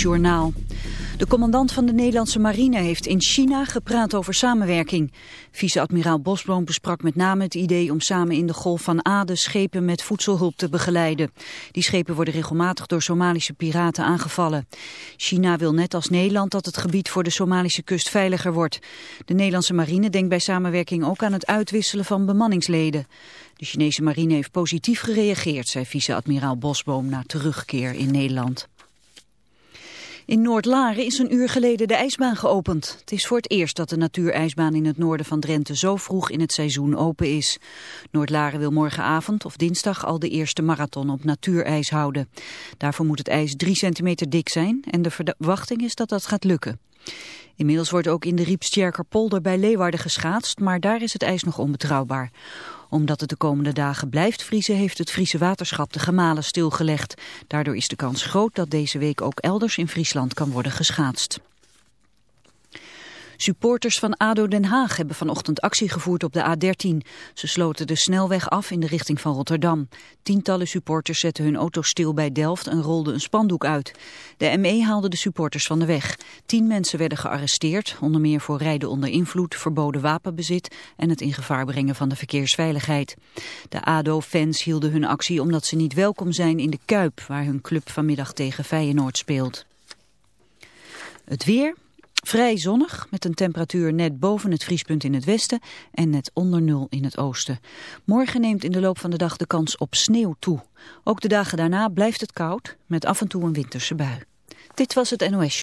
Journaal. De commandant van de Nederlandse marine heeft in China gepraat over samenwerking. Vice-admiraal Bosboom besprak met name het idee om samen in de Golf van Aden schepen met voedselhulp te begeleiden. Die schepen worden regelmatig door Somalische piraten aangevallen. China wil net als Nederland dat het gebied voor de Somalische kust veiliger wordt. De Nederlandse marine denkt bij samenwerking ook aan het uitwisselen van bemanningsleden. De Chinese marine heeft positief gereageerd, zei vice-admiraal Bosboom na terugkeer in Nederland. In Noordlaren is een uur geleden de ijsbaan geopend. Het is voor het eerst dat de natuurijsbaan in het noorden van Drenthe zo vroeg in het seizoen open is. Noordlaren wil morgenavond of dinsdag al de eerste marathon op natuurijs houden. Daarvoor moet het ijs drie centimeter dik zijn en de verwachting is dat dat gaat lukken. Inmiddels wordt ook in de Riepstjerkerpolder bij Leeuwarden geschaatst, maar daar is het ijs nog onbetrouwbaar omdat het de komende dagen blijft vriezen heeft het Friese waterschap de gemalen stilgelegd. Daardoor is de kans groot dat deze week ook elders in Friesland kan worden geschaatst. Supporters van ADO Den Haag hebben vanochtend actie gevoerd op de A13. Ze sloten de snelweg af in de richting van Rotterdam. Tientallen supporters zetten hun auto stil bij Delft en rolden een spandoek uit. De ME haalde de supporters van de weg. Tien mensen werden gearresteerd, onder meer voor rijden onder invloed, verboden wapenbezit en het in gevaar brengen van de verkeersveiligheid. De ADO-fans hielden hun actie omdat ze niet welkom zijn in de Kuip, waar hun club vanmiddag tegen Feyenoord speelt. Het weer... Vrij zonnig, met een temperatuur net boven het vriespunt in het westen en net onder nul in het oosten. Morgen neemt in de loop van de dag de kans op sneeuw toe. Ook de dagen daarna blijft het koud, met af en toe een winterse bui. Dit was het NOS.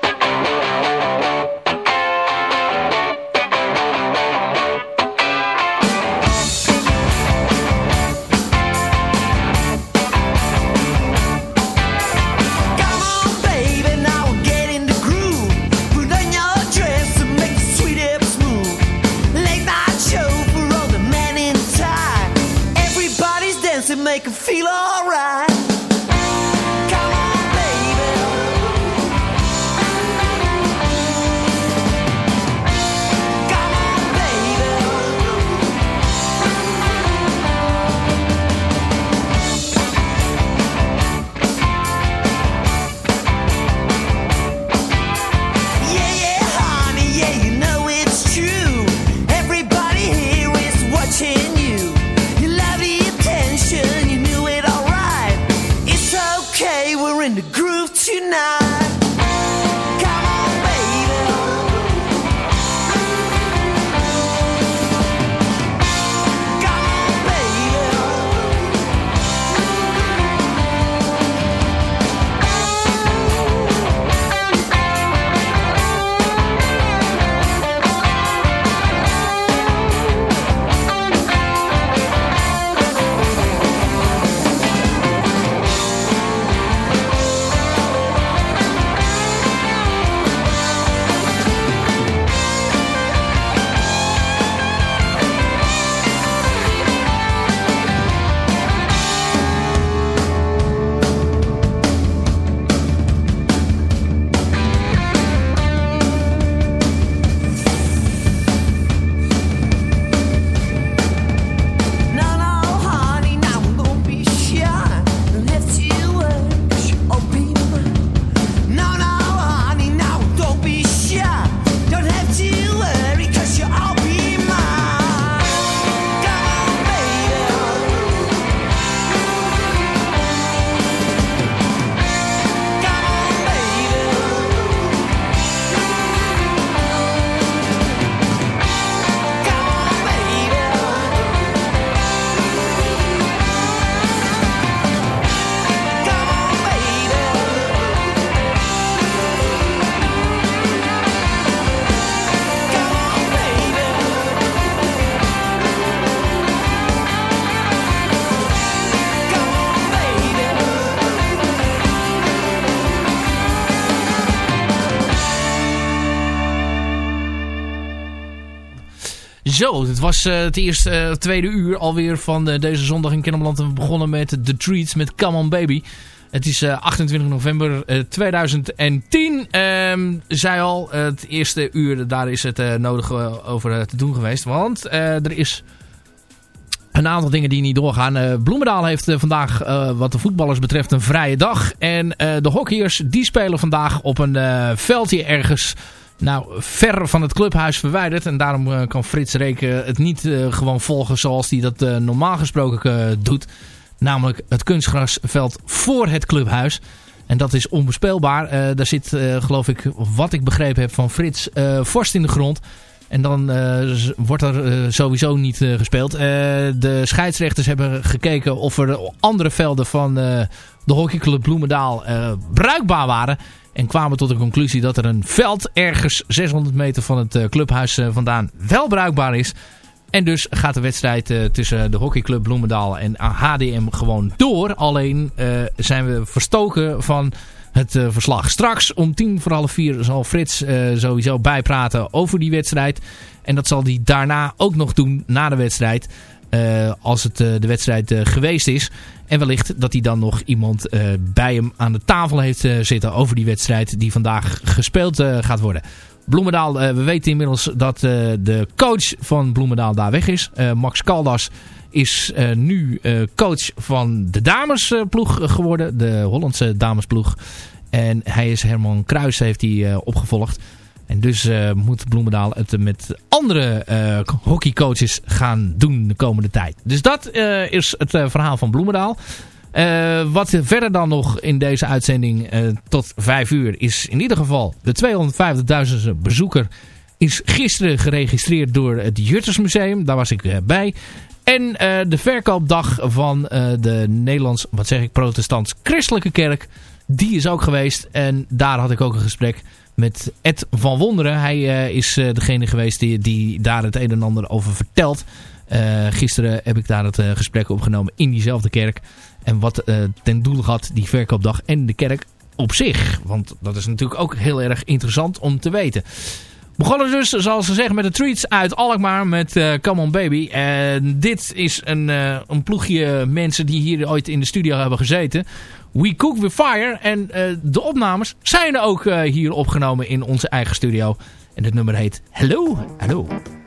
Zo, het was eh, het eerste, eh, tweede uur alweer van eh, deze zondag in Kennemerland. En we begonnen met The Treats met Come On Baby. Het is eh, 28 november eh, 2010. Ehm zei al, het eerste uur, daar is het nodig over te doen geweest. Want er is een aantal dingen die niet doorgaan. Bloemendaal heeft vandaag wat de voetballers betreft een vrije dag. En de hockeyers die spelen vandaag op een veldje ergens... Nou, ver van het clubhuis verwijderd. En daarom eh, kan Frits Reken het niet eh, gewoon volgen zoals hij dat eh, normaal gesproken doet. Namelijk het kunstgrasveld voor het clubhuis. En dat is onbespeelbaar. Daar zit, geloof ik, wat ik begrepen heb van Frits, vorst in de grond. En dan wordt er sowieso niet gespeeld. De scheidsrechters hebben gekeken of er andere velden van de hockeyclub Bloemendaal bruikbaar waren. En kwamen tot de conclusie dat er een veld ergens 600 meter van het eh, clubhuis eh, vandaan wel bruikbaar is. En dus gaat de wedstrijd eh, tussen de hockeyclub Bloemendaal en HDM gewoon door. Alleen zijn we verstoken van het verslag. Straks om tien voor half vier zal Frits sowieso bijpraten over die wedstrijd. En dat zal hij daarna ook nog doen na de wedstrijd. Eh, als het eh, de wedstrijd eh, geweest is. En wellicht dat hij dan nog iemand bij hem aan de tafel heeft zitten over die wedstrijd die vandaag gespeeld gaat worden. Bloemendaal, we weten inmiddels dat de coach van Bloemendaal daar weg is. Max Caldas is nu coach van de damesploeg geworden. De Hollandse damesploeg. En hij is Herman Kruis heeft hij opgevolgd. En dus eh, moet Bloemendaal het met andere eh, hockeycoaches gaan doen de komende tijd. Dus dat eh, is het verhaal van Bloemendaal. Wat verder dan nog in deze uitzending tot 5 uur is in ieder geval de 250.000 bezoeker is gisteren geregistreerd door het Juttersmuseum. Daar was ik bij. En de verkoopdag van de Nederlands, wat zeg ik, protestants christelijke kerk. Die is ook geweest. En daar had ik ook een gesprek met Ed van Wonderen. Hij eh, is eh, degene geweest die, die daar het een en ander over vertelt. Eh, gisteren heb ik daar het gesprek opgenomen in diezelfde kerk. En wat ten doel had die verkoopdag en de kerk op zich. Want dat is natuurlijk ook heel erg interessant om te weten. Begonnen dus, zoals ze zeggen, met de treats uit Alkmaar met eh, Come On Baby. En dit is een, een ploegje mensen die hier ooit in de studio hebben gezeten. We Cook With Fire. En eh, de opnames zijn ook eh, hier opgenomen in onze eigen studio. En het nummer heet Hello, Hello. Hello,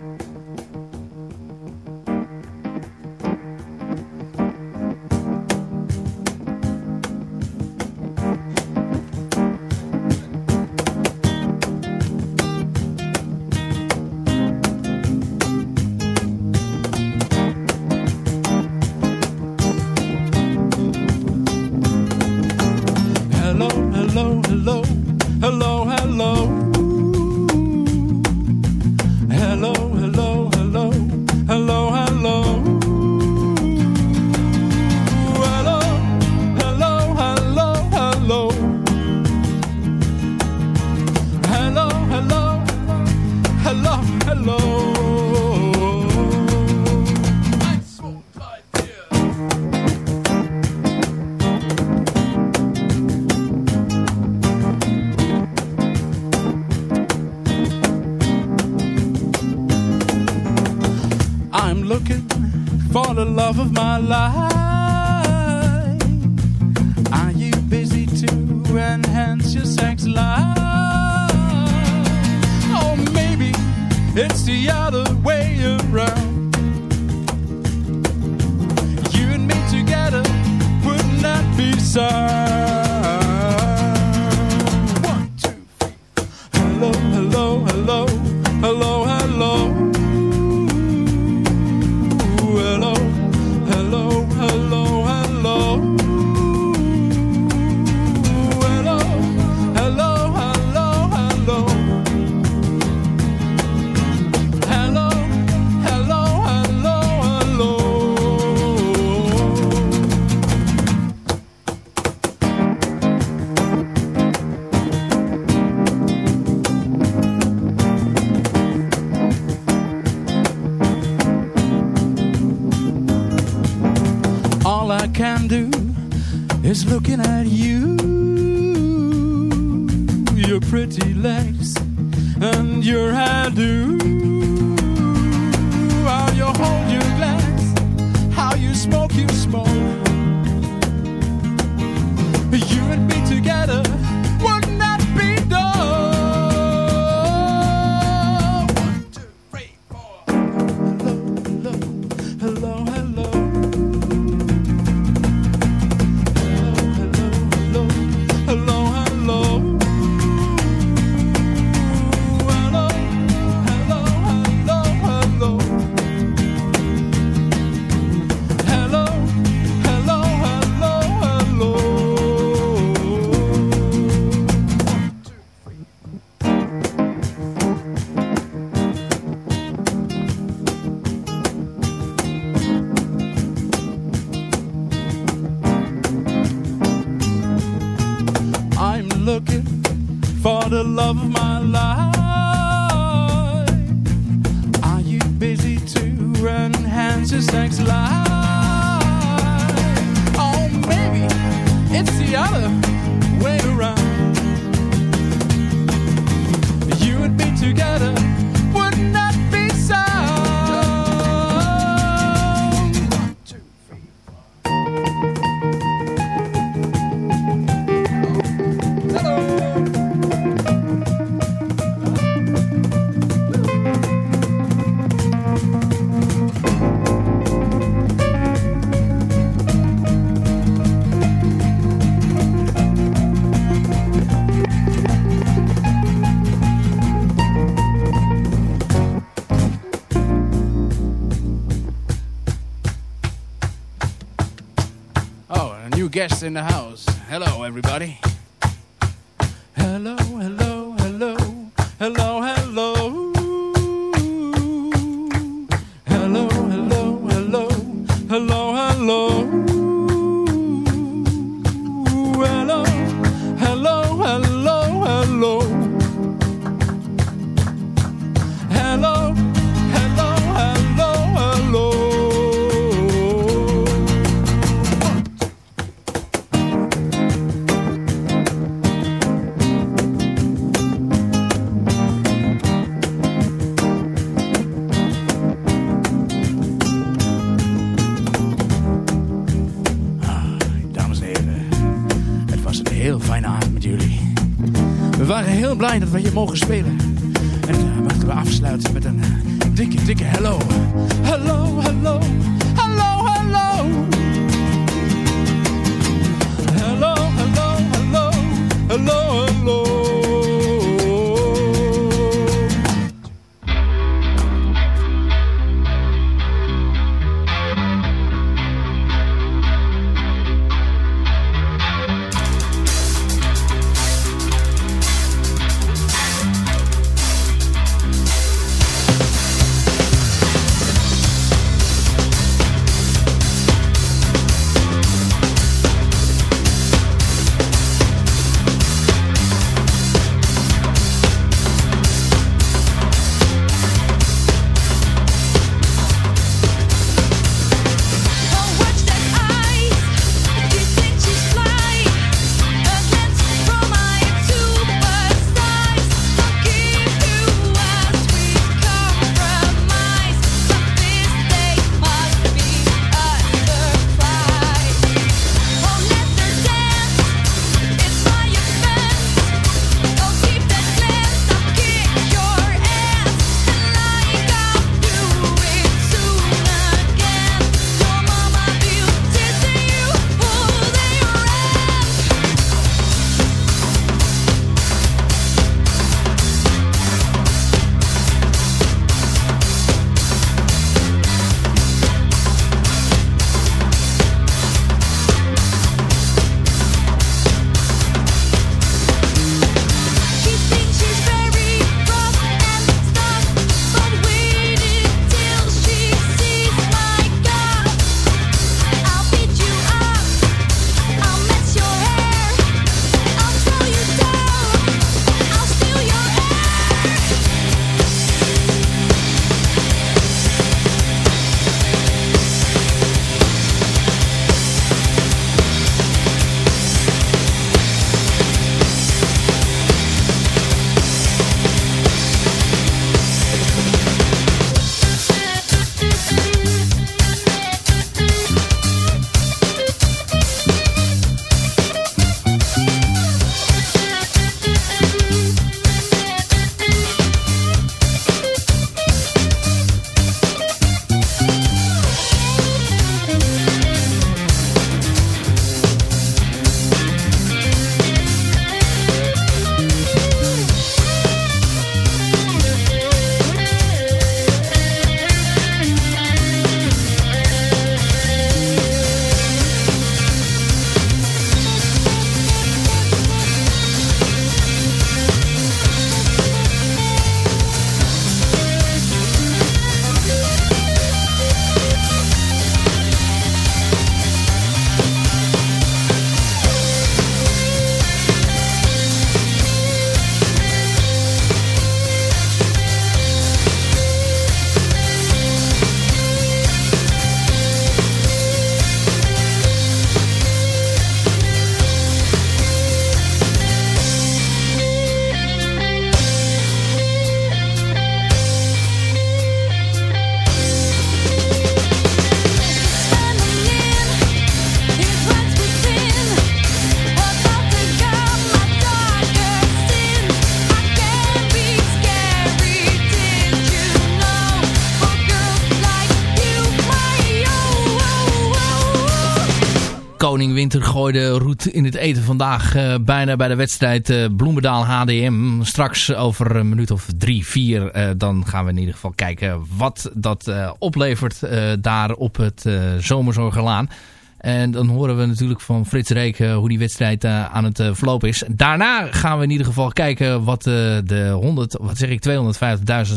pretty legs and your hairdo. How you hold your glass, how you smoke, you smoke. You and me together Oh, a new guest in the house. Hello, everybody. Hello, hello, hello, hello. Hello, dat we hier mogen spelen. En uh, mochten we afsluiten met een eh, dikke, dikke hello. Hallo, hallo, Gooide roet in het eten vandaag eh, bijna bij de wedstrijd eh, Bloemendaal HDM. Straks over een minuut of drie, vier, eh, dan gaan we in ieder geval kijken wat dat oplevert daar op het uh, Zomerzorgerlaan. En dan horen we natuurlijk van Frits Reek eh, hoe die wedstrijd aan het uh, verlopen is. Daarna gaan we in ieder geval kijken wat uh, de 100, wat zeg ik,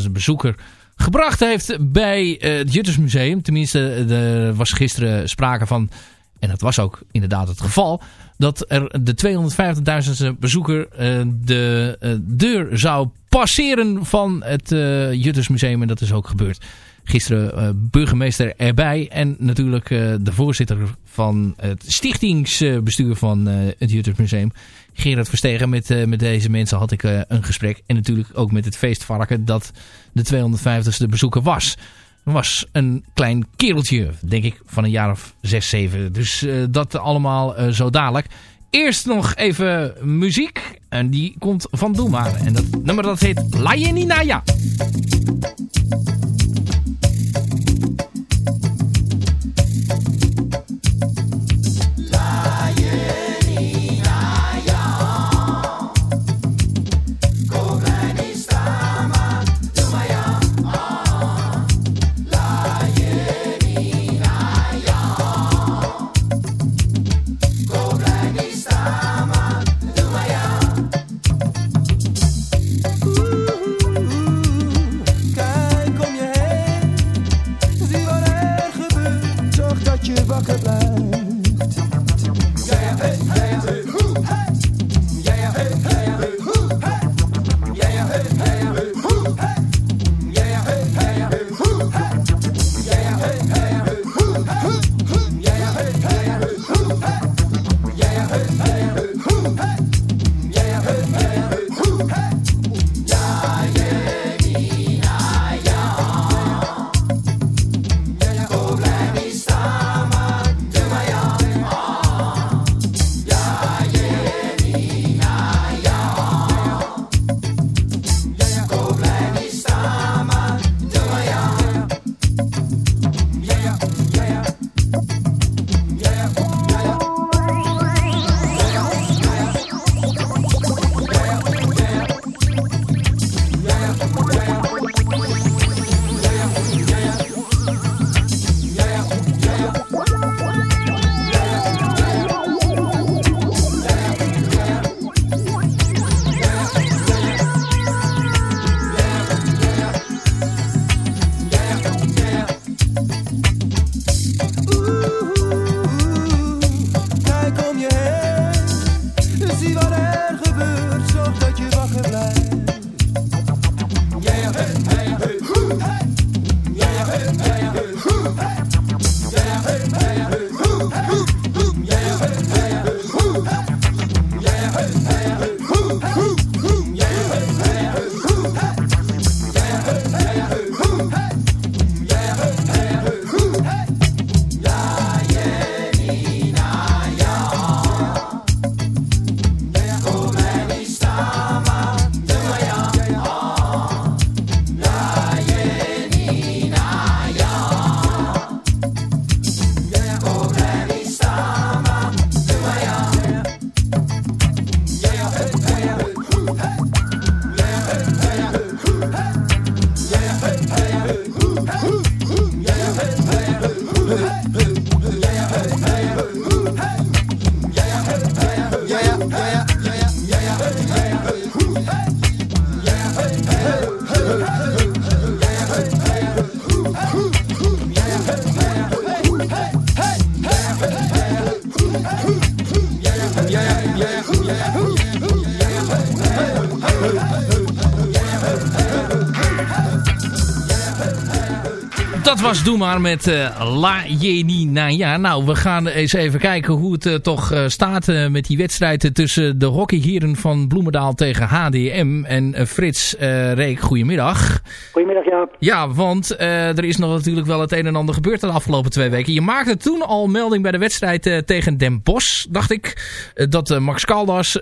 250.000 bezoeker gebracht heeft bij uh, het Juttersmuseum. Tenminste, er was gisteren sprake van, en dat was ook inderdaad het geval, dat er de 250.000 bezoeker uh, de uh, deur zou passeren van het uh, Juttersmuseum. En dat is ook gebeurd. Gisteren burgemeester erbij en natuurlijk de voorzitter van het stichtingsbestuur van het Juttersmuseum. Gerard Verstegen, met, met deze mensen had ik een gesprek. En natuurlijk ook met het feestvarken dat de 250ste bezoeker was. Was een klein kereltje, denk ik, van een jaar of 6, 7. Dus uh, dat allemaal uh, zo dadelijk. Eerst nog even muziek. En die komt van Doe maar. En dat nummer dat heet La Jeninaya. Was Doe maar met uh, La Jeninaya. Nou, we gaan eens even kijken hoe het uh, toch uh, staat met die wedstrijd tussen de hockeyheren van Bloemendaal tegen HDM. En Frits Reek, goedemiddag. Goedemiddag Jaap. Ja, want er is nog natuurlijk wel het een en ander gebeurd de afgelopen twee weken. Je maakte toen al melding bij de wedstrijd tegen Den Bosch, dacht ik. dat Max Caldas,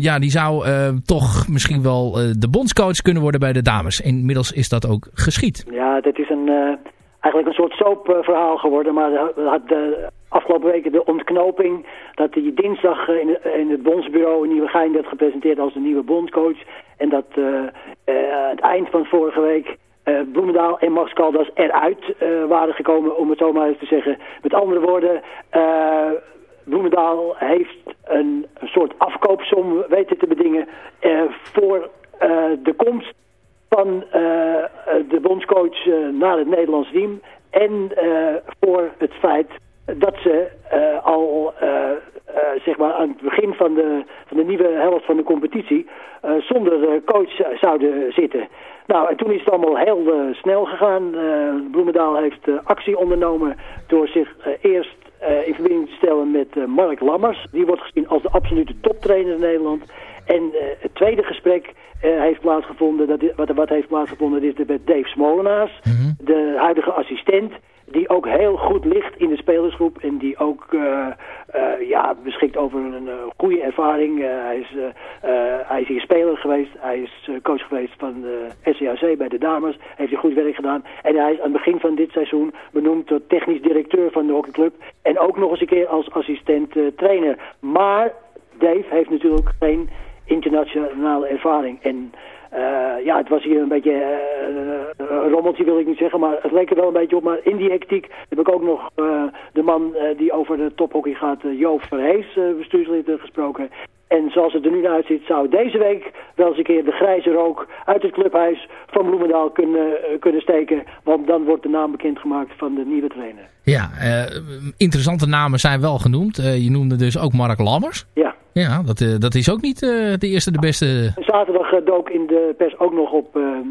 ja, die zou toch misschien wel de bondscoach kunnen worden bij de dames. Inmiddels is dat ook geschied. Ja, dat is een eigenlijk een soort soapverhaal geworden. Maar de, de, afgelopen weken de ontknoping dat die dinsdag eh, in, het- in het bondsbureau in Nieuwegein werd gepresenteerd als de nieuwe bondscoach. En dat eh, eh, aan het eind van vorige week eh, Bloemendaal en Max Caldas eruit eh, waren gekomen, om het zo maar eens te zeggen. Met andere woorden, eh, Bloemendaal heeft een, soort afkoopsom weten te bedingen eh, voor eh, de komst van eh, de bondscoach eh, naar het Nederlands team. En eh, voor het feit dat ze al zeg maar aan het begin van de, van de nieuwe helft van de competitie zonder coach zouden zitten. Nou, en toen is het allemaal heel snel gegaan. Eh, Bloemendaal heeft actie ondernomen door zich eerst in verbinding te stellen met Mark Lammers. Die wordt gezien als de absolute toptrainer in Nederland. En eh, het tweede gesprek eh, heeft plaatsgevonden, dat, wat, wat heeft plaatsgevonden, is er met Dave Smolenaars, de huidige assistent, die ook heel goed ligt in de spelersgroep en die ook eh, ja, beschikt over een goede ervaring. Hij, is, hij is hier speler geweest, hij is coach geweest van de SCAC bij de dames, heeft hij goed werk gedaan. En hij is aan het begin van dit seizoen benoemd tot technisch directeur van de hockeyclub en ook nog eens een keer als assistent trainer. Maar Dave heeft natuurlijk geen internationale ervaring. En eh, ja, het was hier een beetje een rommeltje wil ik niet zeggen, maar het leek er wel een beetje op. Maar in die hectiek heb ik ook nog eh, de man die over de tophockey gaat, uh, Joop Verhees, bestuurslid, gesproken. En zoals het er nu naar uitziet, zou deze week wel eens een keer de grijze rook uit het clubhuis van Bloemendaal kunnen, eh, kunnen steken. Want dan wordt de naam bekendgemaakt van de nieuwe trainer. Ja, eh, interessante namen zijn wel genoemd. Eh, je noemde dus ook Mark Lammers. Ja. Ja, dat, dat is ook niet de eerste de beste. Zaterdag dook in de pers ook nog op de,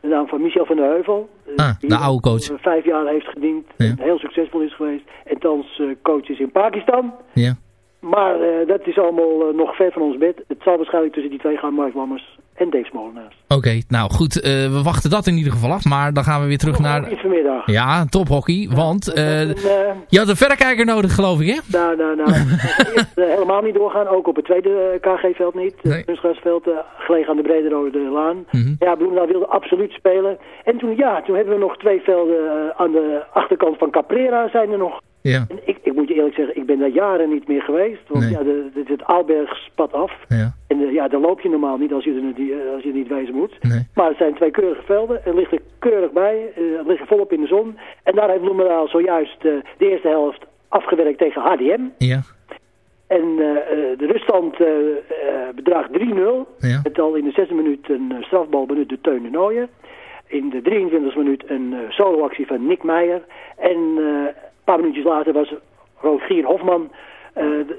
de naam van Michel van der Heuvel. Ah, de oude coach. vijf jaar heeft gediend, Ja. heel succesvol is geweest. En thans coach is in Pakistan. Ja. Maar eh, dat is allemaal eh, nog ver van ons bed. Het zal waarschijnlijk tussen die twee gaan, Mark Lammers en Dave Smolenaars. Oké, nou goed, eh, we wachten dat in ieder geval af. Maar dan gaan we weer terug naar... Iets vanmiddag. Ja, tophockey. Want je had een verrekijker nodig, geloof ik, hè? Nou, nou, nou. Eerst helemaal niet doorgaan. Ook op het tweede KG-veld niet. Nee. Het kunstgrasveld, gelegen aan de Brederode Laan. Mhm. Ja, Bloemendaal wilde absoluut spelen. En toen, ja, toen hebben we nog twee velden aan de achterkant van Caprera zijn er nog. Ja. En ik, ik moet je eerlijk zeggen, ik ben daar jaren niet meer geweest. Want Nee. ja, de, de, het Aalberg spat af. Ja. En eh, ja, daar loop je normaal niet als je er niet, eh, als je er niet wezen moet. Nee. Maar het zijn twee keurige velden. Er ligt er keurig bij. eh, het ligt er volop in de zon. En daar heeft Bloemendaal zojuist eh, de eerste helft afgewerkt tegen HDM. Ja. En eh, eh, de ruststand eh, eh, bedraagt 3-0. Ja. Het al in de zesde minuut een eh, strafbal benut de Teun de Nooijen. In de 23e minuut een eh, soloactie van Nick Meijer. En eh, een paar minuutjes later was Rogier Hofman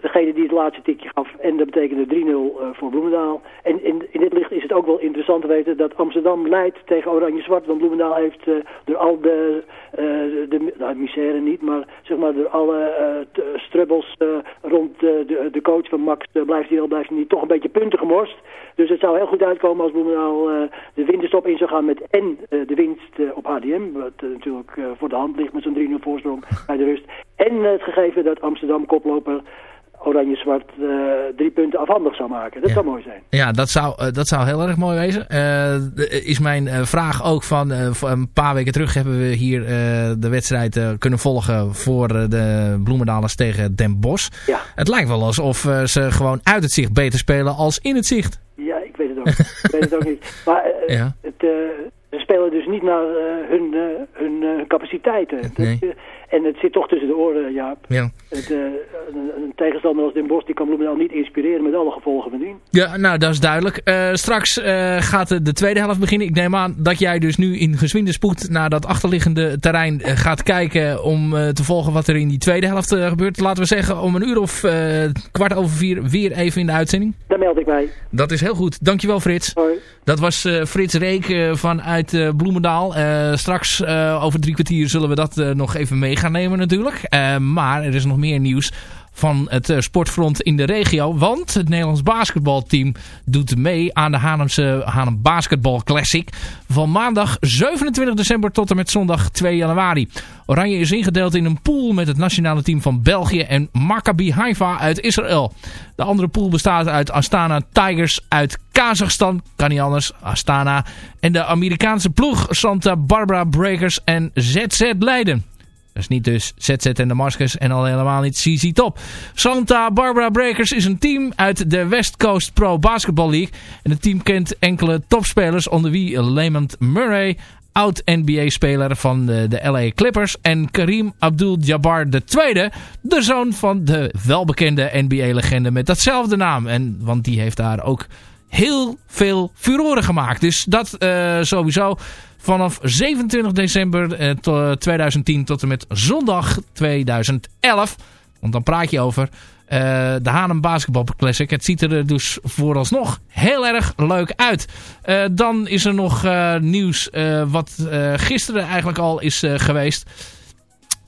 degene die het laatste tikje gaf. En dat betekende 3-0 eh, voor Bloemendaal. En in, in dit licht is het ook wel interessant te weten dat Amsterdam leidt tegen Oranje-Zwart. Want Bloemendaal heeft eh, door al de, eh, de nou, misère niet, maar zeg maar door alle eh, strubbels eh, rond de, de, coach van Max eh, blijft hij wel blijft hij niet toch een beetje punten gemorst. Dus het zou heel goed uitkomen als Bloemendaal eh, de winterstop in zou gaan met en eh, de winst eh, op HDM. Wat eh, natuurlijk eh, voor de hand ligt met zo'n 3-0 voorsprong bij de rust. En eh, het gegeven dat Amsterdam koploper Oranje-Zwart eh, drie punten afhandig zou maken. Dat Ja. zou mooi zijn. Ja, dat zou, eh, dat zou heel erg mooi wezen. Eh, is mijn vraag ook van... een paar weken terug hebben we hier de wedstrijd kunnen volgen... voor de Bloemendalers tegen Den Bosch. Ja. Het lijkt wel alsof ze gewoon uit het zicht beter spelen als in het zicht. Ja, ik weet het ook. ik weet het ook niet. Maar Ja. het, ze spelen dus niet naar hun, hun capaciteiten. Dat, Nee. En het zit toch tussen de oren, Jaap. Ja. Het, eh, een, een tegenstander als Den Bosch die kan Bloemendaal niet inspireren met alle gevolgen van dien. Ja, nou, dat is duidelijk. Eh, straks eh, gaat de- de tweede helft beginnen. Ik neem aan dat jij dus nu in gezwinde spoed naar dat achterliggende terrein gaat kijken om te volgen wat er in die tweede helft gebeurt. Laten we zeggen om een uur of kwart over vier weer even in de uitzending. Daar meld ik mij. Dat is heel goed. Dankjewel Frits. Hoi. Dat was Frits Reek vanuit Bloemendaal. Straks over drie kwartier zullen we dat nog even mee gaan nemen natuurlijk. Eh, maar er is nog meer nieuws van het eh, sportfront in de regio. Want het Nederlands basketbalteam doet mee aan de Haarlemse Haarlem Basketball Classic. Van maandag 27 december tot en met zondag 2 januari. Oranje is ingedeeld in een pool met het nationale team van België en Maccabi Haifa uit Israël. De andere pool bestaat uit Astana Tigers uit Kazachstan, kan niet anders, Astana. En de Amerikaanse ploeg Santa Barbara Breakers en ZZ Leiden. Is niet dus ZZ en Damascus en al helemaal niet CZ Top. Santa Barbara Breakers is een team uit de West Coast Pro Basketball League. En het team kent enkele topspelers onder wie Lamont Murray, oud-NBA-speler van de, de LA Clippers. En Kareem Abdul-Jabbar II, de zoon van de welbekende NBA-legende met datzelfde naam. En, want die heeft daar ook heel veel furoren gemaakt. Dus dat uh, sowieso vanaf 27 december uh, to, 2010 tot en met zondag 2011. Want dan praat je over uh, de Hanem Basketball Classic. Het ziet er dus vooralsnog heel erg leuk uit. Dan is er nog nieuws wat gisteren eigenlijk al is geweest.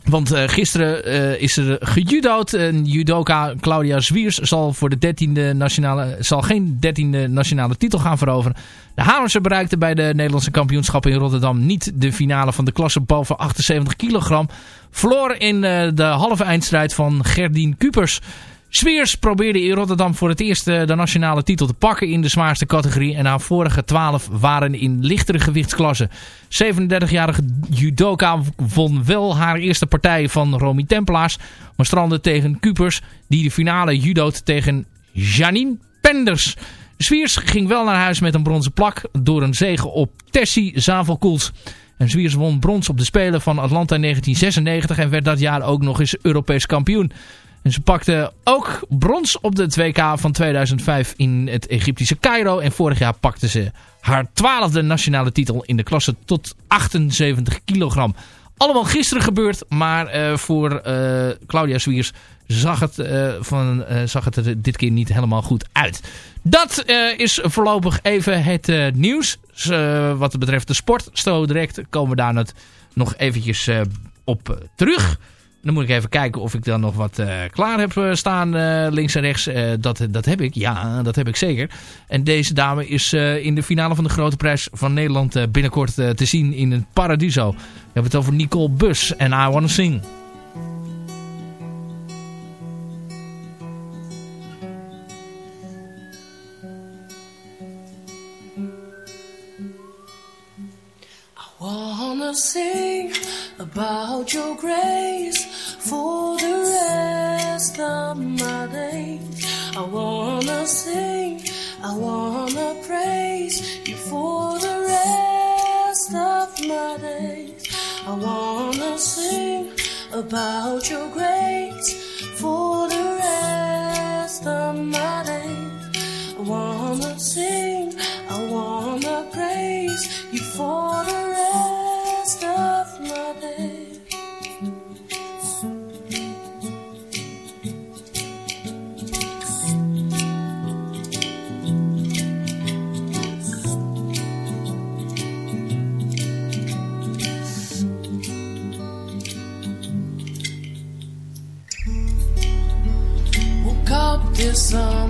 Want uh, gisteren uh, is er gejudood. En judoka Claudia Zwiers zal, voor de 13e nationale, zal geen dertiende nationale titel gaan veroveren. De Hamerse bereikte bij de Nederlandse kampioenschappen in Rotterdam niet de finale van de klasse boven 78 kilogram. Verloor in uh, de halve eindstrijd van Gerdien Kupers. Zwiers probeerde in Rotterdam voor het eerst de nationale titel te pakken in de zwaarste categorie. En haar vorige 12 waren in lichtere gewichtsklassen. 37-jarige judoka won wel haar eerste partij van Romy Templaars. Maar strandde tegen Kupers die de finale judoot tegen Janine Penders. Zwiers ging wel naar huis met een bronzen plak door een zege op Tessie Zavelkoels. En Zwiers won brons op de Spelen van Atlanta in 1996 en werd dat jaar ook nog eens Europees kampioen. En ze pakte ook brons op de 2K van 2005 in het Egyptische Cairo. En vorig jaar pakte ze haar twaalfde nationale titel in de klasse tot 78 kilogram. Allemaal gisteren gebeurd, maar uh, voor uh, Claudia Zwiers zag het, uh, van, zag het er dit keer niet helemaal goed uit. Dat is voorlopig even het nieuws. wat betreft de sport. Zo direct komen we daar nog eventjes op terug. Dan moet ik even kijken of ik dan nog wat uh, klaar heb uh, staan uh, links en rechts. dat, dat heb ik, ja, dat heb ik zeker. En deze dame is in de finale van de Grote Prijs van Nederland binnenkort te zien in het Paradiso. We hebben het over Nicole Bus en I Wanna Sing. wanna sing about your grace for the rest of my days. I wanna sing, I wanna praise you for the rest of my days. I wanna sing about your grace for the rest of my days. I wanna sing, I wanna praise you for the song.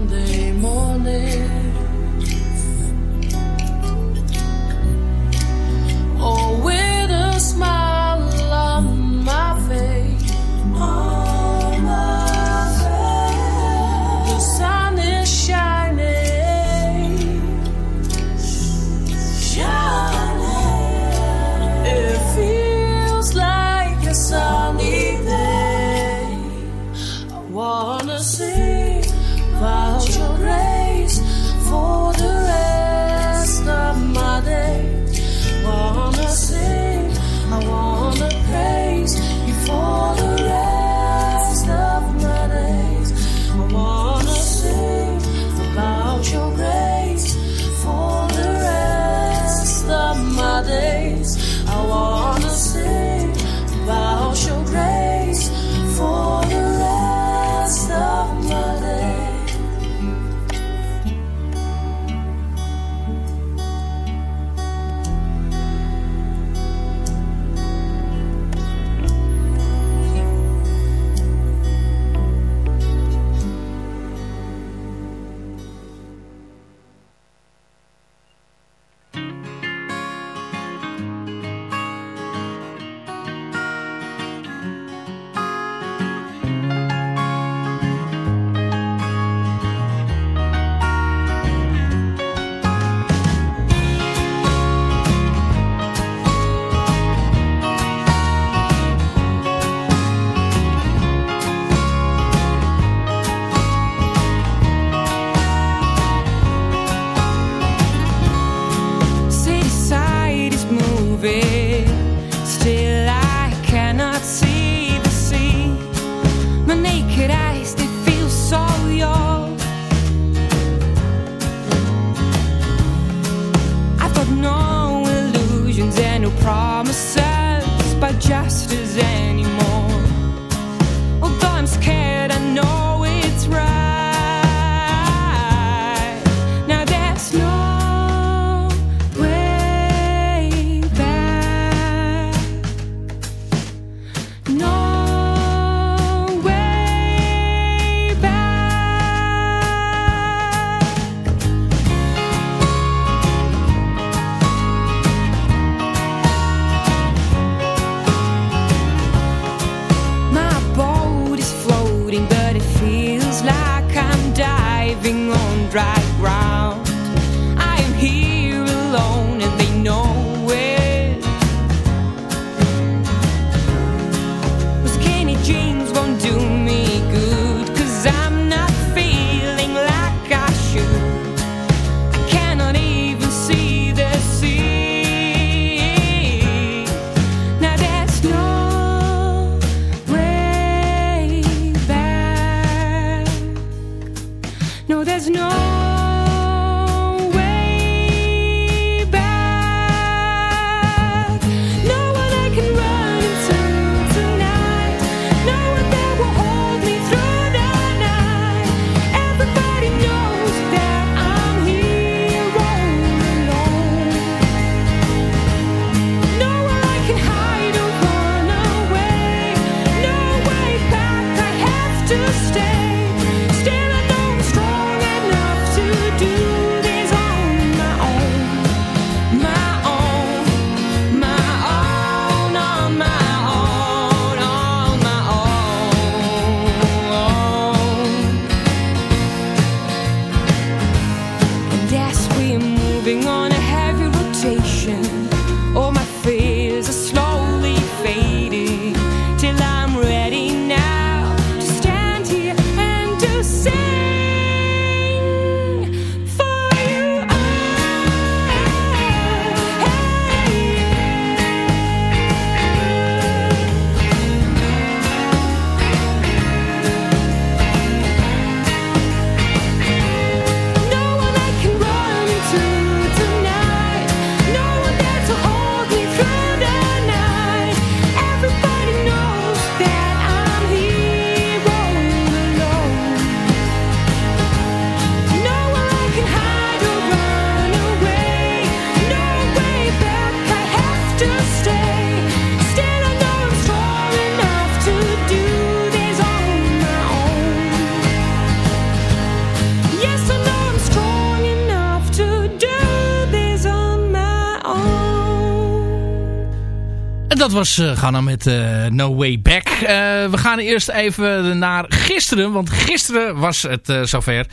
Dat was eh Ghana met eh, No Way Back. Eh, we gaan eerst even naar gisteren, want gisteren was het eh, zover.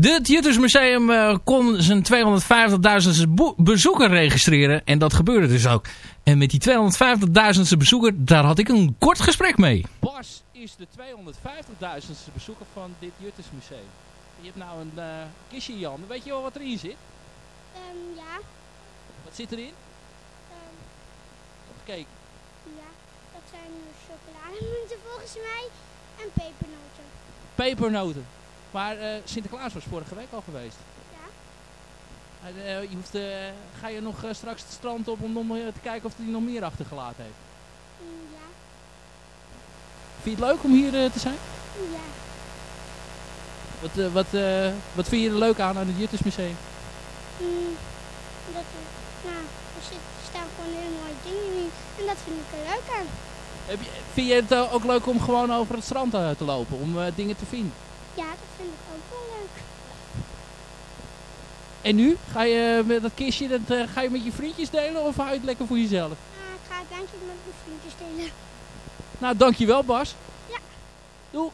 Het Juttersmuseum eh, kon zijn 250.000 boe- bezoeker registreren. En dat gebeurde dus ook. En met die 250.000 bezoeker, daar had ik een kort gesprek mee. Bas is de 250.000ste bezoeker van dit Juttersmuseum. Je hebt nou een eh kistje Jan. Weet je wel wat erin zit? Ehm, ja, Wat zit erin? Kijk, ja, dat zijn chocolademunten volgens mij en pepernoten. pepernoten. Maar eh, Sinterklaas was vorige week al geweest. Ja. Eh, je hoeft, eh, ga je nog straks het strand op om nog te kijken of hij nog meer achtergelaten heeft? Mm, ja, Vind je het leuk om hier te zijn? ja. Wat, wat, wat vind je er leuk aan aan het Juttersmuseum? Mm, dat, er- nou, er, staan gewoon hele en dat vind ik er leuk aan. Heb vind je het ook leuk om gewoon over het strand te lopen, om dingen te vinden? Ja, dat vind ik ook wel leuk. En nu? Ga je met dat kistje, dat, ga je met je vriendjes delen of hou je het lekker voor jezelf? Nou, ik ga het denk met mijn vriendjes delen. Nou, dankjewel Bas. Ja. Doei.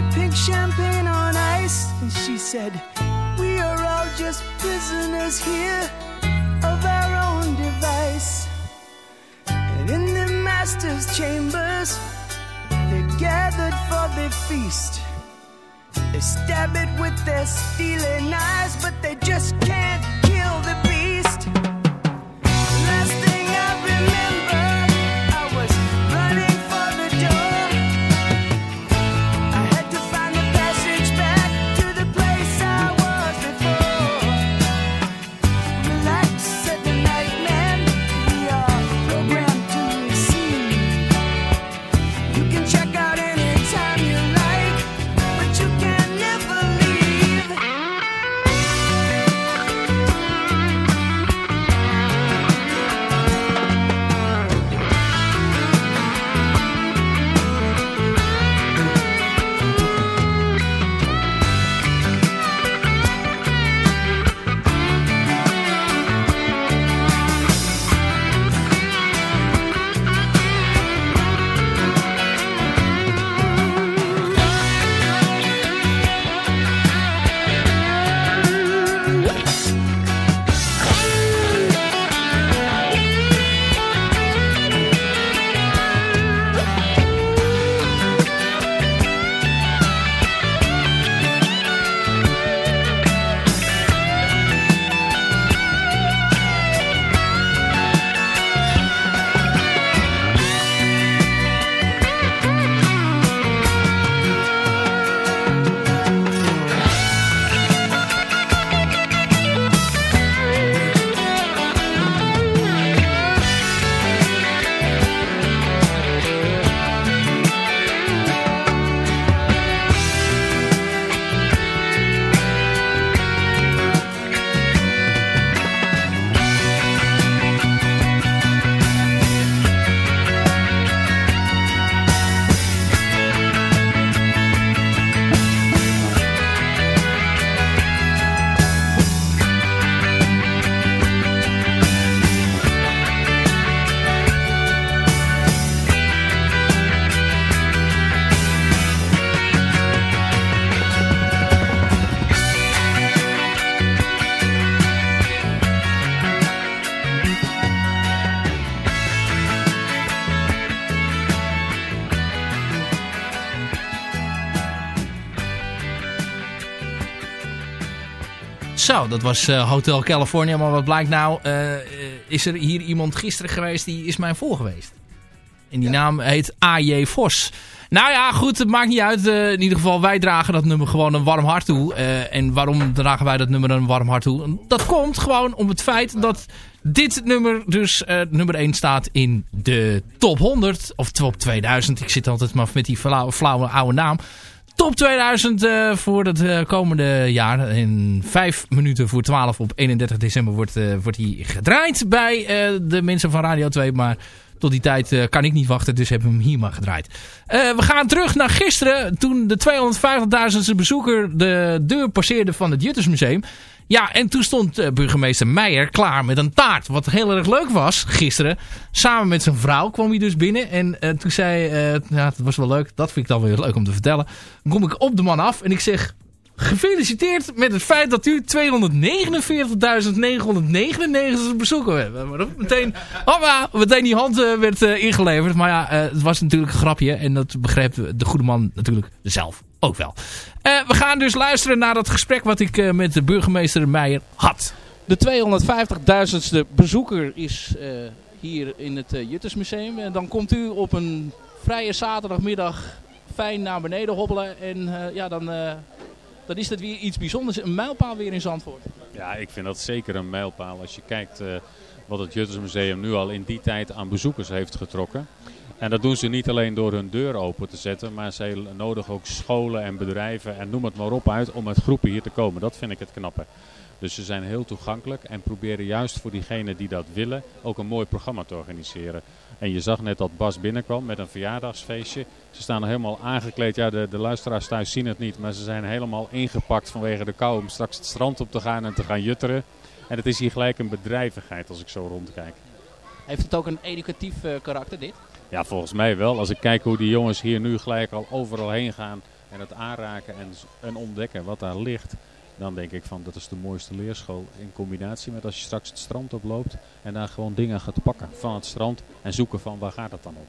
They pink champagne on ice, and she said, We are all just prisoners here of our own device. And in the master's chambers, they gathered for their feast. They stab it with their stealing eyes, but they just can't Zo, dat was eh, Hotel California. Maar wat blijkt nou? eh, eh, is er hier iemand gisteren geweest die is mij voor geweest. En die naam heet A.J. Vos. Nou ja, goed, het maakt niet uit. In ieder geval, wij dragen dat nummer gewoon een warm hart toe. En waarom dragen wij dat nummer een warm hart toe? Dat komt gewoon om het feit dat dit nummer dus nummer 1 staat in de top 100. Of top 2000. Ik zit altijd maar met die flauwe, flauwe oude naam. Top 2000 eh, voor het eh, komende jaar. In 5 minuten voor 12 op 31 december wordt, eh, wordt hij gedraaid bij de mensen van Radio 2. Maar tot die tijd kan ik niet wachten, dus hebben we hem hier maar gedraaid. We gaan terug naar gisteren, toen de 250.000ste bezoeker de deur passeerde van het Juttersmuseum. Ja, en toen stond eh, burgemeester Meijer klaar met een taart. Wat heel erg leuk was, gisteren. Samen met zijn vrouw kwam hij dus binnen. En eh, toen zei, eh ja, dat was wel leuk. Dat vind ik dan weer leuk om te vertellen. Dan kom ik op de man af en ik zeg... Gefeliciteerd met het feit dat u 249.999 bezoeken dat meteen, hoppa, meteen die hand werd ingeleverd. Maar ja, het was natuurlijk een grapje. En dat begreep de goede man natuurlijk zelf ook wel. Eh, we gaan dus luisteren naar dat gesprek wat ik eh, met de burgemeester Meijer had. De 250.000ste bezoeker is eh, hier in het uh, Juttersmuseum. En dan komt u op een vrije zaterdagmiddag fijn naar beneden hobbelen. En eh, ja, dan, eh, dan is dat weer iets bijzonders. Een mijlpaal weer in Zandvoort. Ja, ik vind dat zeker een mijlpaal als je kijkt eh, wat het Juttersmuseum nu al in die tijd aan bezoekers heeft getrokken. En dat doen ze niet alleen door hun deur open te zetten, maar ze nodigen ook scholen en bedrijven en noem het maar op uit om met groepen hier te komen. Dat vind ik het knappe. Dus ze zijn heel toegankelijk en proberen juist voor diegenen die dat willen ook een mooi programma te organiseren. En je zag net dat Bas binnenkwam met een verjaardagsfeestje. Ze staan helemaal aangekleed. Ja, de, de luisteraars thuis zien het niet, maar ze zijn helemaal ingepakt vanwege de kou om straks het strand op te gaan en te gaan jutteren. En het is hier gelijk een bedrijvigheid als ik zo rondkijk. Heeft het ook een educatief eh, karakter dit? Ja, volgens mij wel. Als ik kijk hoe die jongens hier nu gelijk al overal heen gaan en het aanraken en, en ontdekken wat daar ligt. dan denk ik van dat is de mooiste leerschool in combinatie met als je straks het strand oploopt en daar gewoon dingen gaat pakken van het strand en zoeken van waar gaat het dan om.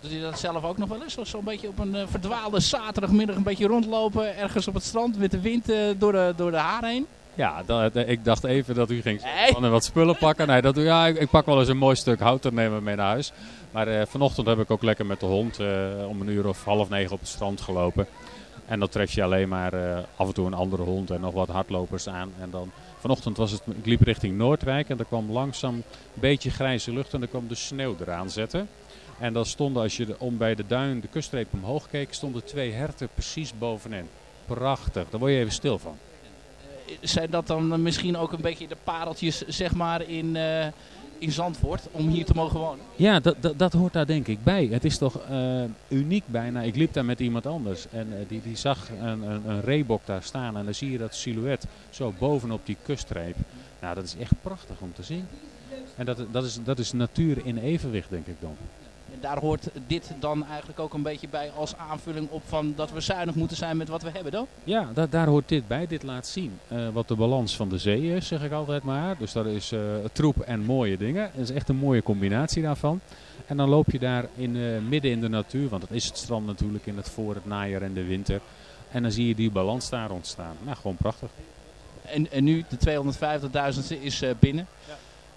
Doet u dat zelf ook nog wel eens? Of Zo'n beetje op een eh, verdwaalde zaterdagmiddag een beetje rondlopen ergens op het strand met de wind eh, door, de, door de haar heen? Ja, dat, eh, ik dacht even dat u ging van wat spullen pakken. Nee, dat, ja, ik, ik pak wel eens een mooi stuk hout en nemen mee naar huis. Maar eh, vanochtend heb ik ook lekker met de hond eh, om een uur of half negen op het strand gelopen. En dan tref je alleen maar eh, af en toe een andere hond en nog wat hardlopers aan. En dan, vanochtend was het, ik liep richting Noordwijk en er kwam langzaam een beetje grijze lucht en er kwam de sneeuw eraan zetten. En dan stonden, als je om bij de duin de kuststreep omhoog keek, stonden twee herten precies bovenin. Prachtig, daar word je even stil van. Zijn dat dan misschien ook een beetje de pareltjes zeg maar in, in Zandvoort om hier te mogen wonen? Ja, dat, dat, hoort daar denk ik bij. Het is toch eh, uniek bijna. Ik liep daar met iemand anders en eh, die, die zag een, een, een reebok daar staan en dan zie je dat silhouet zo bovenop die kuststreep. Nou, dat is echt prachtig om te zien. En dat, dat, is, dat is natuur in evenwicht, denk ik dan. En daar hoort dit dan eigenlijk ook een beetje bij als aanvulling op van dat we zuinig moeten zijn met wat we hebben dan? Ja, da- daar hoort dit bij. Dit laat zien eh, wat de balans van de zee is, zeg ik altijd maar. Dus dat is eh, troep en mooie dingen. Dat is echt een mooie combinatie daarvan. En dan loop je daar in, eh, midden in de natuur, want dat is het strand natuurlijk in het voor, het najaar en de winter. En dan zie je die balans daar ontstaan. Nou, gewoon prachtig. En, en nu, de 250.000 is binnen.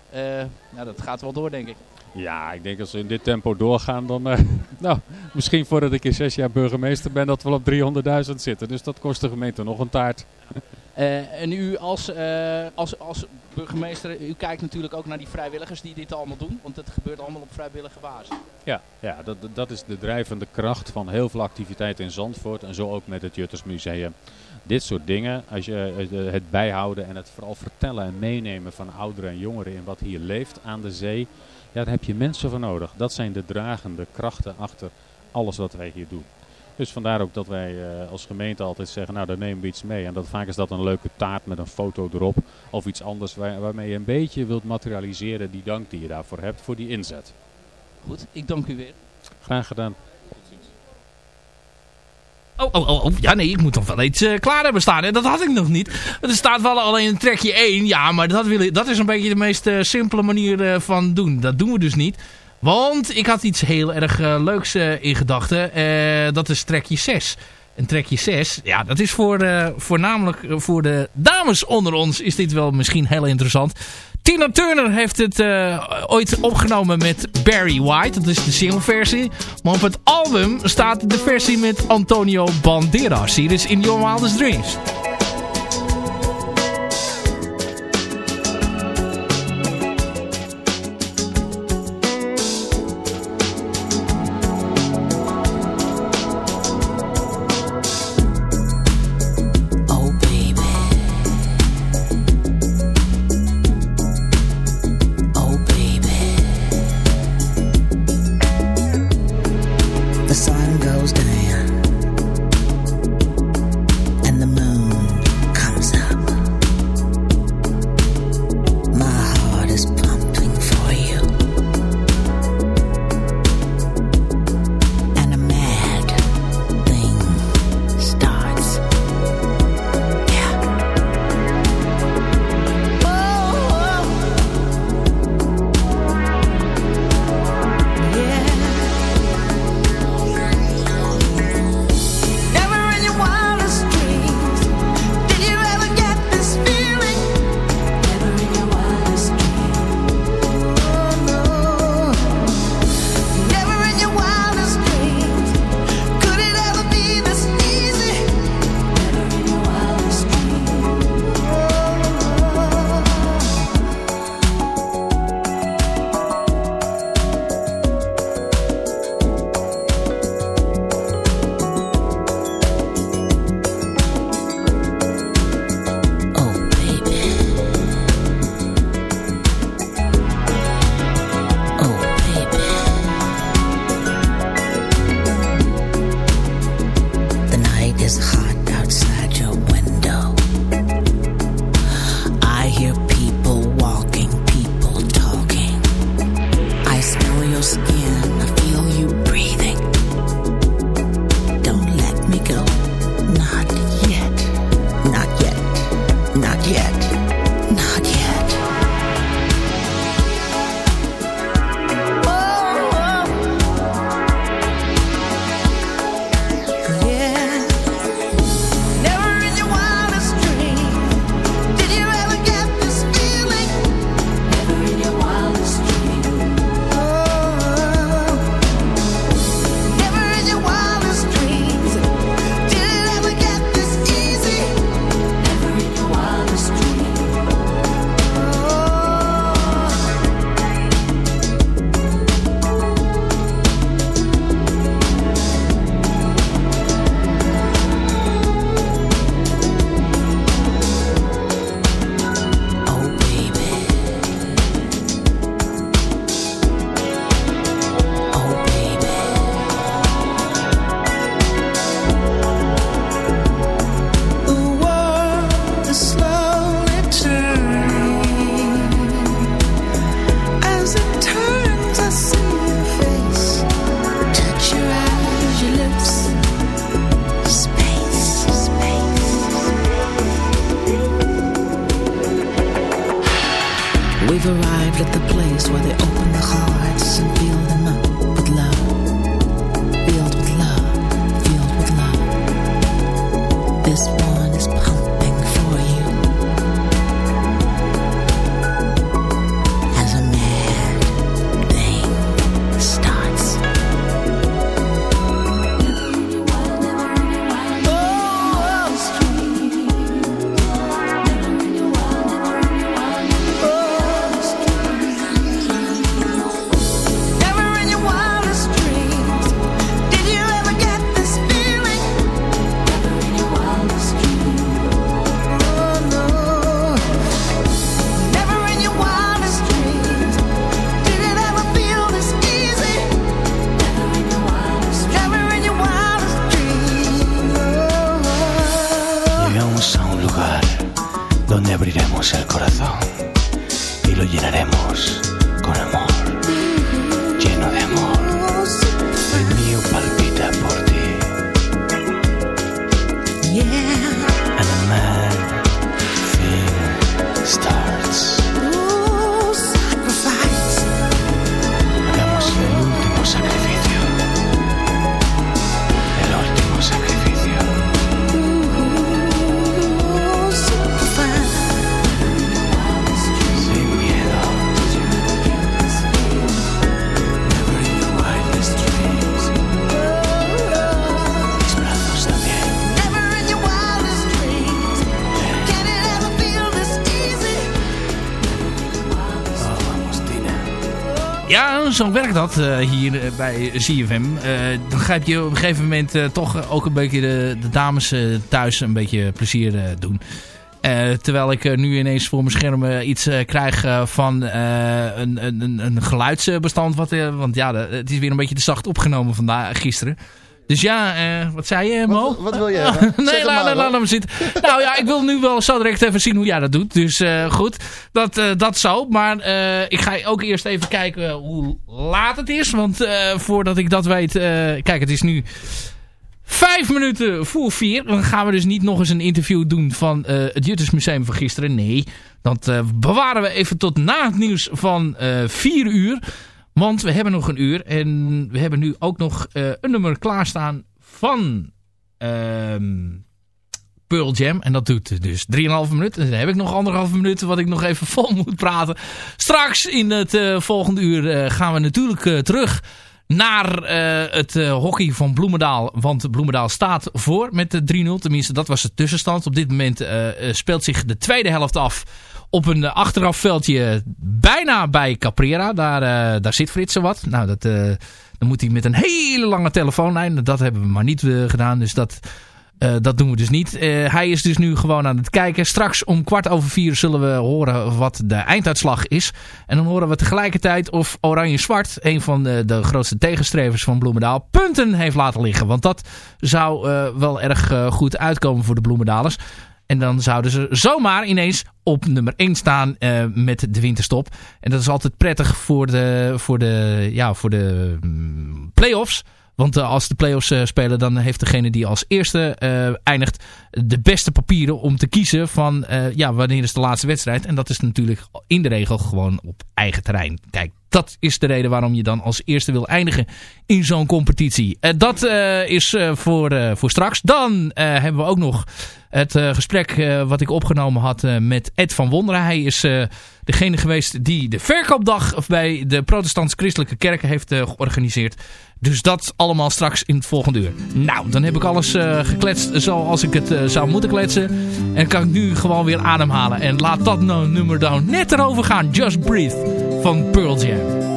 Eh, nou, dat gaat wel door denk ik. Ja, ik denk als we in dit tempo doorgaan, dan... eh, nou, misschien voordat ik in zes jaar burgemeester ben, dat we op 300.000 zitten. Dus dat kost de gemeente nog een taart. Eh, en u als, eh, als, als burgemeester, u kijkt natuurlijk ook naar die vrijwilligers die dit allemaal doen. Want het gebeurt allemaal op vrijwillige basis. Ja, ja dat, dat is de drijvende kracht van heel veel activiteiten in Zandvoort. En zo ook met het Juttersmuseum. Dit soort dingen, als je het bijhouden en het vooral vertellen en meenemen van ouderen en jongeren in wat hier leeft aan de zee. Daar heb je mensen voor nodig. Dat zijn de dragende krachten achter alles wat wij hier doen. Dus vandaar ook dat wij eh, als gemeente altijd zeggen, nou daar nemen we iets mee. En dat, vaak is dat een leuke taart met een foto erop. Of iets anders waar- waarmee je een beetje wilt materialiseren die dank die je daarvoor hebt voor die inzet. Goed, ik dank u weer. Graag gedaan. Oh, oh, oh, oh, ja nee, ik moet nog wel iets eh, klaar hebben staan. En dat had ik nog niet. Er staat wel alleen een trekje 1. Ja, maar dat, wil dat is een beetje de meest eh, simpele manier eh, van doen. Dat doen we dus niet. Want ik had iets heel erg leuks in gedachten. Dat is trekje 6. En trekje 6, ja, dat is voor, voornamelijk voor de dames onder ons is dit wel misschien heel interessant. Tina Turner heeft het eh, ooit opgenomen met Barry White. Dat is de singleversie. Maar op het album staat de versie met Antonio Banderas. Hier is In Your Wildest Dreams. Arrived at the place where they open the hearts and fill Ja, zo werkt dat eh, hier eh, bij CFM. Eh, dan grijp je op een gegeven moment toch ook een beetje de, de dames thuis een beetje plezier doen. Terwijl ik nu ineens voor mijn scherm eh, iets krijg van een, een, een- geluidsbestand. Wat, want ja, het is weer een beetje te zacht opgenomen vandaag, gisteren. Dus ja, eh, wat zei je, Mo? Wat, wat wil je nee, laat, hem zitten. nou ja, ik wil nu wel zo direct even zien hoe jij dat doet. Dus eh, goed, dat, eh, dat zo. Maar ik ga ook eerst even kijken hoe laat het is. Want voordat ik dat weet... kijk, het is nu vijf minuten voor vier. Dan gaan we dus niet nog eens een interview doen van het Juttersmuseum van gisteren. Nee, dat bewaren we even tot na het nieuws van vier uur. Want we hebben nog een uur. En we hebben nu ook nog eh, een nummer klaarstaan van... ehm Pearl Jam. En dat doet dus 3,5 minuten. En dan heb ik nog anderhalve minuten wat ik nog even vol moet praten. Straks in het eh, volgende uur eh, gaan we natuurlijk terug naar het hockey van Bloemendaal. Want Bloemendaal staat voor met de 3-0. Tenminste, dat was de tussenstand. Op dit moment speelt zich de tweede helft af op een achterafveldje bijna bij Caprera. Daar, eh, daar zit Frits wat. Nou, dat, eh, dan moet hij met een hele lange telefoonlijn. Dat hebben we maar niet eh, gedaan. Dus dat... Dat doen we dus niet. Hij is dus nu gewoon aan het kijken. Straks om kwart over vier zullen we horen wat de einduitslag is. En dan horen we tegelijkertijd of Oranje-Zwart, een van de, de grootste tegenstrevers van Bloemendaal, punten heeft laten liggen. Want dat zou wel erg goed uitkomen voor de Bloemendalers. En dan zouden ze zomaar ineens op nummer 1 staan eh, met de winterstop. En dat is altijd prettig voor de, voor de, ja, voor de mm, play-offs. Want eh, als de play-offs eh, spelen, dan heeft degene die als eerste eindigt de beste papieren om te kiezen van ja, wanneer is de laatste wedstrijd. En dat is natuurlijk in de regel gewoon op eigen terrein. Kijk, dat is de reden waarom je dan als eerste wil eindigen in zo'n competitie. Dat is voor, voor straks. Dan hebben we ook nog het eh, gesprek eh, wat ik opgenomen had eh, met Ed van Wonderen. Hij is degene geweest die de verkoopdag bij de protestants-christelijke kerken heeft georganiseerd. Dus dat allemaal straks in het volgende uur. Nou, dan heb ik alles gekletst zoals ik het zou moeten kletsen. En kan ik nu gewoon weer ademhalen. En laat dat nou nummer dan net erover gaan. Just Breathe van Pearl Jam.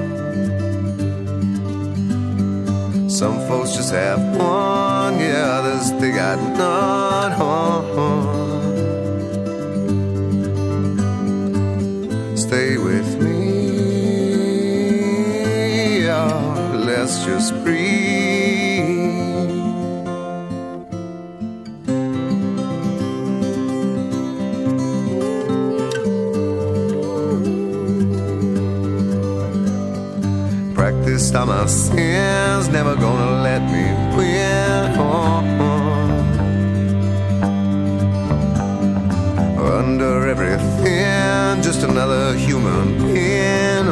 Some folks just have one, yeah, others they got none. stay with me. Oh, let's just breathe. Practiced on my sins, never gonna let me win. Under everything, just another human being.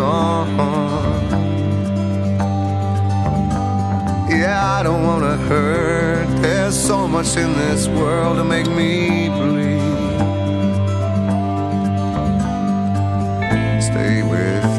Yeah, I don't wanna hurt. There's so much in this world to make me bleed. Stay with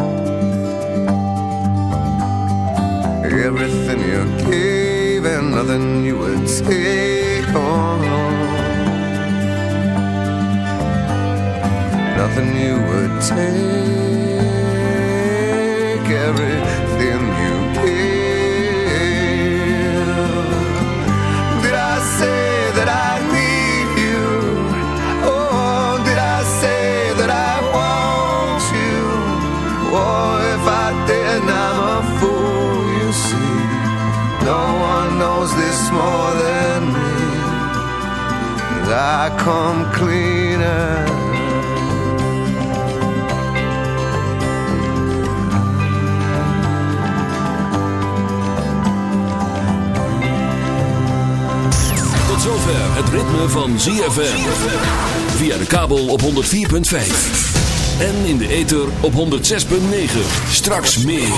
Everything you gave and nothing you would take. Oh, nothing you would take. Knows this more than me. I come cleaner. Tot zover het ritme van ZFM. Via de kabel op 104.5. En in de ether op 106.9. Straks meer.